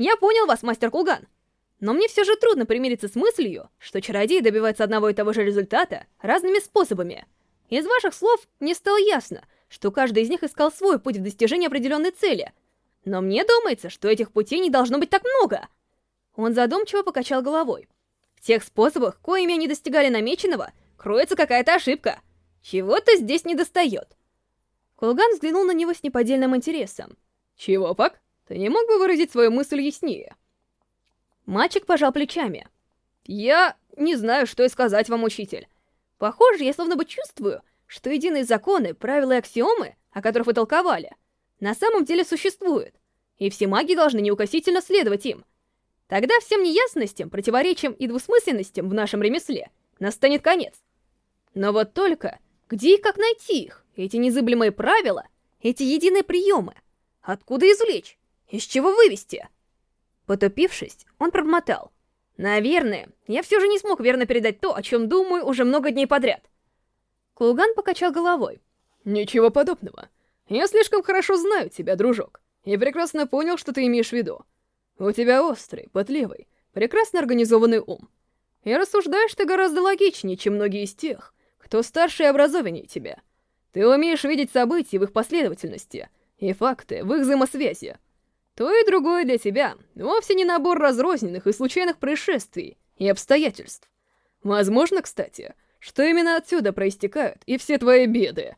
Я понял вас, мастер Кулган. Но мне все же трудно примириться с мыслью, что чародей добивается одного и того же результата разными способами. Из ваших слов мне стало ясно, что каждый из них искал свой путь в достижении определенной цели. Но мне думается, что этих путей не должно быть так много. Он задумчиво покачал головой. В тех способах, коими они достигали намеченного, кроется какая-то ошибка. Чего-то здесь не достает. Кулган взглянул на него с неподдельным интересом. «Чего, Пак? Ты не мог бы выразить свою мысль яснее?» Мальчик пожал плечами. «Я не знаю, что и сказать вам, учитель. Похоже, я словно бы чувствую, что единые законы, правила и аксиомы, о которых вы толковали, на самом деле существуют, и все маги должны неукосительно следовать им. Тогда всем неясностям, противоречиям и двусмысленностям в нашем ремесле настанет конец. Но вот только, где и как найти их, эти незыблемые правила, эти единые приемы? Откуда извлечь? Из чего вывести?» Потупившись, он пробмотал. «Наверное, я все же не смог верно передать то, о чем думаю уже много дней подряд». Кулган покачал головой. «Ничего подобного. Я слишком хорошо знаю тебя, дружок, и прекрасно понял, что ты имеешь в виду. У тебя острый, пытливый, прекрасно организованный ум. И рассуждаешь ты гораздо логичнее, чем многие из тех, кто старше и образованнее тебя. Ты умеешь видеть события в их последовательности и факты в их взаимосвязи. То и другое для тебя вовсе не набор разрозненных и случайных происшествий и обстоятельств. Возможно, кстати, что именно отсюда проистекают и все твои беды.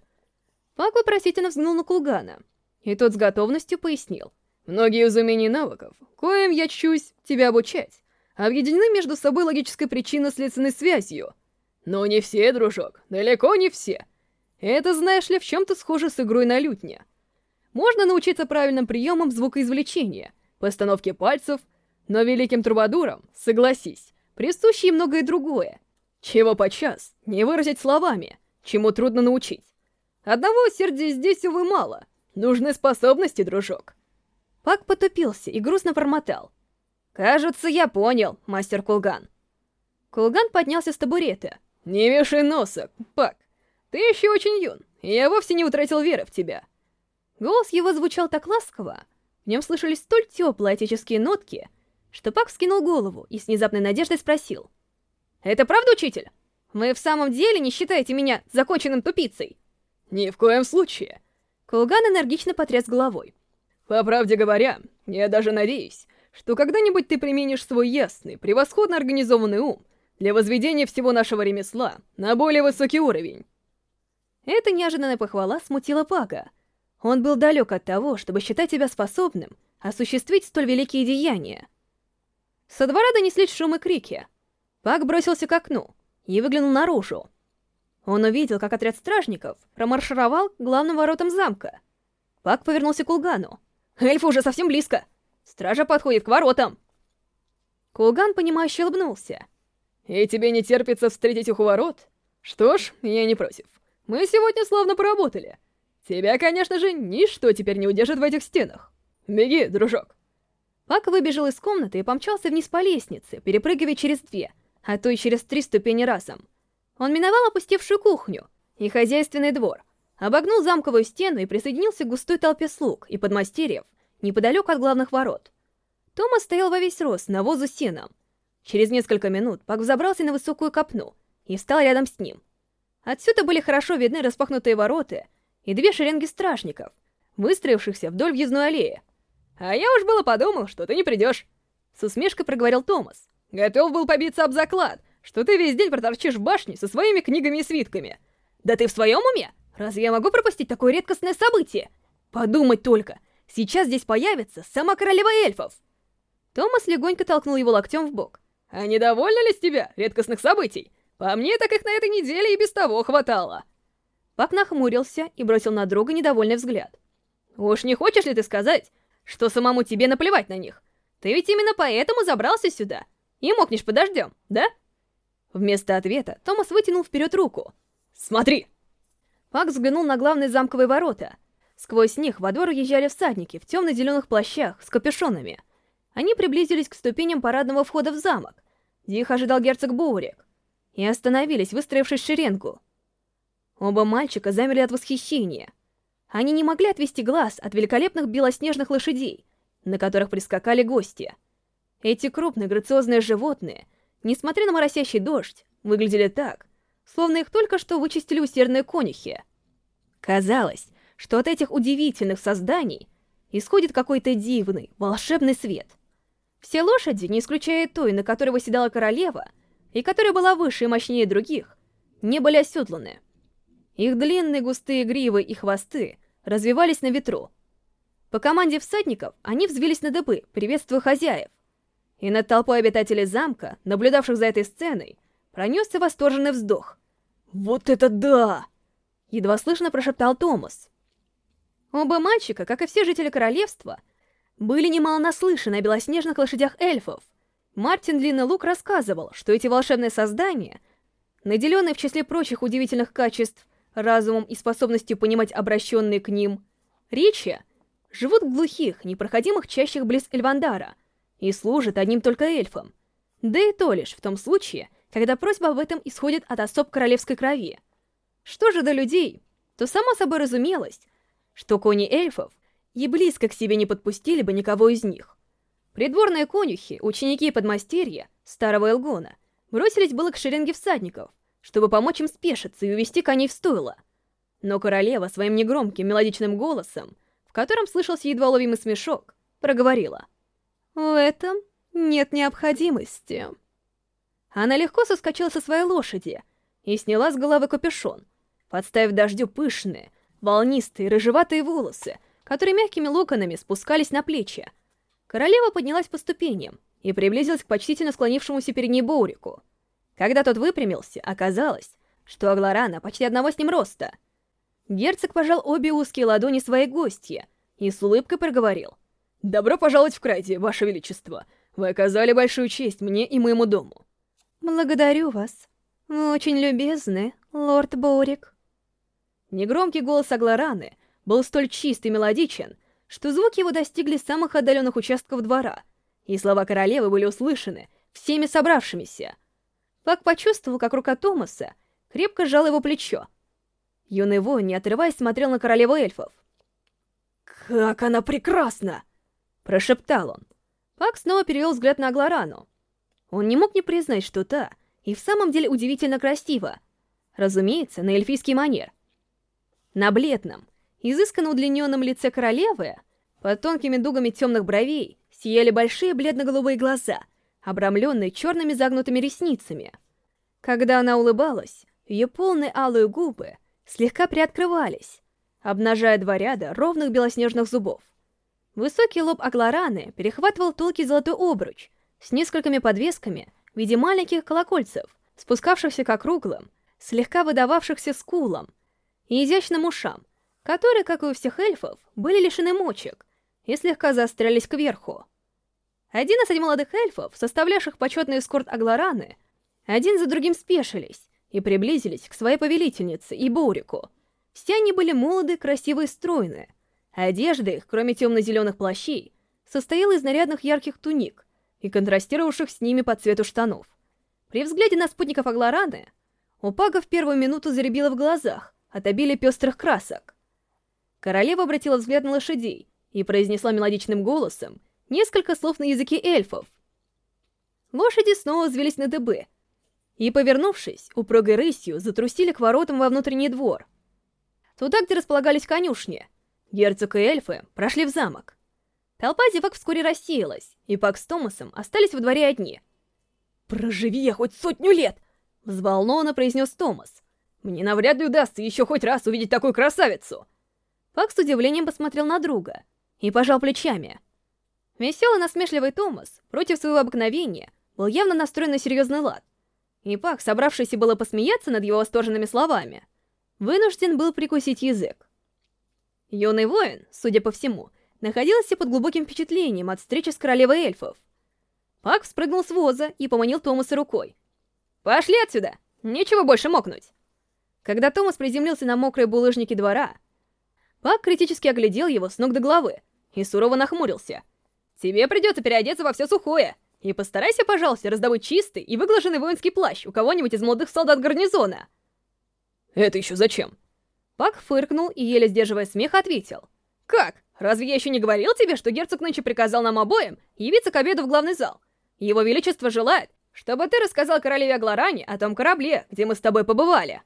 Пак вопросительно взглянул на Кулгана, и тот с готовностью пояснил. Многие из умений навыков, коим я чусь тебя обучать, объединены между собой логической причинно-следственной связью. Но не все, дружок, далеко не все. Это, знаешь ли, в чем-то схоже с игрой на лютне. Можно научиться правильным приемам звукоизвлечения, постановке пальцев, но великим трубадурам, согласись, присуще и многое другое. Чего подчас не выразить словами, чему трудно научить. Одного сердца здесь, увы, мало. Нужны способности, дружок. Пак потупился и грустно промотал. «Кажется, я понял, мастер Кулган». Кулган поднялся с табурета. «Не вешай носа, Пак. Ты еще очень юн, и я вовсе не утратил веры в тебя. Голос его звучал так ласково, в нем слышались столь теплые отеческие нотки, что Пак вскинул голову и с внезапной надеждой спросил. «Это правда, учитель? Вы в самом деле не считаете меня законченным тупицей?» «Ни в коем случае!» Кулган энергично потряс головой. «По правде говоря, я даже надеюсь, что когда-нибудь ты применишь свой ясный, превосходно организованный ум для возведения всего нашего ремесла на более высокий уровень». Эта неожиданная похвала смутила Пака — он был далек от того, чтобы считать себя способным осуществить столь великие деяния. Со двора донеслись шум и крики. Пак бросился к окну и выглянул наружу. Он увидел, как отряд стражников промаршировал к главным воротам замка. Пак повернулся к Кулгану. «Эльфы уже совсем близко! Стража подходит к воротам!» Кулган, понимающе улыбнулся. «И тебе не терпится встретить их у ворот? Что ж, я не против. Мы сегодня славно поработали. Тебя, конечно же, ничто теперь не удержит в этих стенах. Беги, дружок. Пак выбежал из комнаты и помчался вниз по лестнице, перепрыгивая через две, а то и через три ступени разом. Он миновал опустевшую кухню и хозяйственный двор, обогнул замковую стену и присоединился к густой толпе слуг и подмастерьев неподалеку от главных ворот. Томас стоял во весь рост на возу сеном. Через несколько минут Пак взобрался на высокую копну и встал рядом с ним. Отсюда были хорошо видны распахнутые ворота и две шеренги стражников, выстроившихся вдоль въездной аллеи. «А я уж было подумал, что ты не придешь», — с усмешкой проговорил Томас. «Готов был побиться об заклад, что ты весь день проторчишь в башне со своими книгами и свитками. Да ты в своем уме? Разве я могу пропустить такое редкостное событие? Подумать только, сейчас здесь появится сама королева эльфов!» Томас легонько толкнул его локтем в бок. «А недовольна ли с тебя редкостных событий? По мне, так их на этой неделе и без того хватало!» Пак нахмурился и бросил на друга недовольный взгляд. «Уж не хочешь ли ты сказать, что самому тебе наплевать на них? Ты ведь именно поэтому забрался сюда и мокнешь под дождем, да?» Вместо ответа Томас вытянул вперед руку. «Смотри!» Пак взглянул на главные замковые ворота. Сквозь них во двор уезжали всадники в темно-зеленых плащах с капюшонами. Они приблизились к ступеням парадного входа в замок, где их ожидал герцог Боурик, и остановились, выстроившись шеренгу, Оба мальчика замерли от восхищения. Они не могли отвести глаз от великолепных белоснежных лошадей на которых прискакали гости. Эти крупные грациозные животные, несмотря на моросящий дождь, выглядели так, словно их только что вычистили усердные конюхи. Казалось, что от этих удивительных созданий исходит какой-то дивный, волшебный свет. Все лошади, не исключая той, на которой восседала королева, и которая была выше и мощнее других, не были оседланы. Их длинные густые гривы и хвосты развивались на ветру. По команде всадников они взвились на дыбы, приветствуя хозяев. И над толпой обитателей замка, наблюдавших за этой сценой, пронесся восторженный вздох. «Вот это да!» Едва слышно прошептал Томас. Оба мальчика, как и все жители королевства, были немало наслышаны о белоснежных лошадях эльфов. Мартин Длинный Лук рассказывал, что эти волшебные создания, наделенные в числе прочих удивительных качеств разумом и способностью понимать обращенные к ним речи, живут в глухих, непроходимых чащах близ Эльвандара и служат одним только эльфам. Да и то лишь в том случае, когда просьба об этом исходит от особ королевской крови. Что же до людей, то само собой разумелось, что кони эльфов и близко к себе не подпустили бы никого из них. Придворные конюхи, ученики и подмастерья старого Элгона бросились было к шеренге всадников, чтобы помочь им спешиться и увести коней в стойло. Но королева своим негромким мелодичным голосом, в котором слышался едва ловимый смешок, проговорила. «В этом нет необходимости». Она легко соскочила со своей лошади и сняла с головы капюшон, подставив дождю пышные, волнистые, рыжеватые волосы, которые мягкими локонами спускались на плечи. Королева поднялась по ступеням и приблизилась к почтительно склонившемуся перед ней Боурику. Когда тот выпрямился, оказалось, что Агларана почти одного с ним роста. Герцог пожал обе узкие ладони своей гостья и с улыбкой проговорил. «Добро пожаловать в Крайде, Ваше Величество! Вы оказали большую честь мне и моему дому!» «Благодарю вас. Вы очень любезны, лорд Боурик». Негромкий голос Аглараны был столь чист и мелодичен, что звуки его достигли самых отдаленных участков двора, и слова королевы были услышаны всеми собравшимися. Пак почувствовал, как рука Томаса крепко сжала его плечо. Юный воин, не отрываясь, смотрел на королеву эльфов. «Как она прекрасна!» — прошептал он. Пак снова перевел взгляд на Агларану. Он не мог не признать, что та и в самом деле удивительно красива. Разумеется, на эльфийский манер — на бледном, изысканно удлиненном лице королевы, под тонкими дугами темных бровей, сияли большие бледно-голубые глаза, обрамленные черными загнутыми ресницами. Когда она улыбалась, ее полные алые губы слегка приоткрывались, обнажая два ряда ровных белоснежных зубов. Высокий лоб Аглараны перехватывал тонкий золотой обруч с несколькими подвесками в виде маленьких колокольцев, спускавшихся к округлым, слегка выдававшихся скулам, и изящным ушам, которые, как и у всех эльфов, были лишены мочек и слегка заострялись кверху. Одиннадцать молодых эльфов, составлявших почетный эскорт Аглараны, один за другим спешились и приблизились к своей повелительнице и Боурику. Все они были молоды, красивые и стройные. Одежда их, кроме темно-зеленых плащей, состояла из нарядных ярких туник и контрастировавших с ними по цвету штанов. При взгляде на спутников Аглараны, у Пага в первую минуту заребило в глазах, от обилия пестрых красок. Королева обратила взгляд на лошадей и произнесла мелодичным голосом несколько слов на языке эльфов. Лошади снова взвелись на дыбы и, повернувшись, упругой рысью затрусили к воротам во внутренний двор. Туда, где располагались конюшни, герцог и эльфы прошли в замок. Толпа зевак вскоре рассеялась, и Пак с Томасом остались во дворе одни. «Проживи я хоть сотню лет!» — взволнованно произнес Томас. Мне навряд ли удастся еще хоть раз увидеть такую красавицу!» Пак с удивлением посмотрел на друга и пожал плечами. Веселый насмешливый Томас, против своего обыкновения, был явно настроен на серьезный лад. И Пак, собравшийся было посмеяться над его восторженными словами, вынужден был прикусить язык. Юный воин, судя по всему, находился под глубоким впечатлением от встречи с королевой эльфов. Пак спрыгнул с воза и поманил Томаса рукой. «Пошли отсюда! Нечего больше мокнуть!» Когда Томас приземлился на мокрые булыжники двора, Пак критически оглядел его с ног до головы и сурово нахмурился. «Тебе придется переодеться во все сухое, и постарайся, пожалуйста, раздобыть чистый и выглаженный воинский плащ у кого-нибудь из молодых солдат гарнизона». «Это еще зачем?» Пак фыркнул и, еле сдерживая смех, ответил. «Как? Разве я еще не говорил тебе, что герцог нынче приказал нам обоим явиться к обеду в главный зал? Его Величество желает, чтобы ты рассказал королеве Агларане о том корабле, где мы с тобой побывали.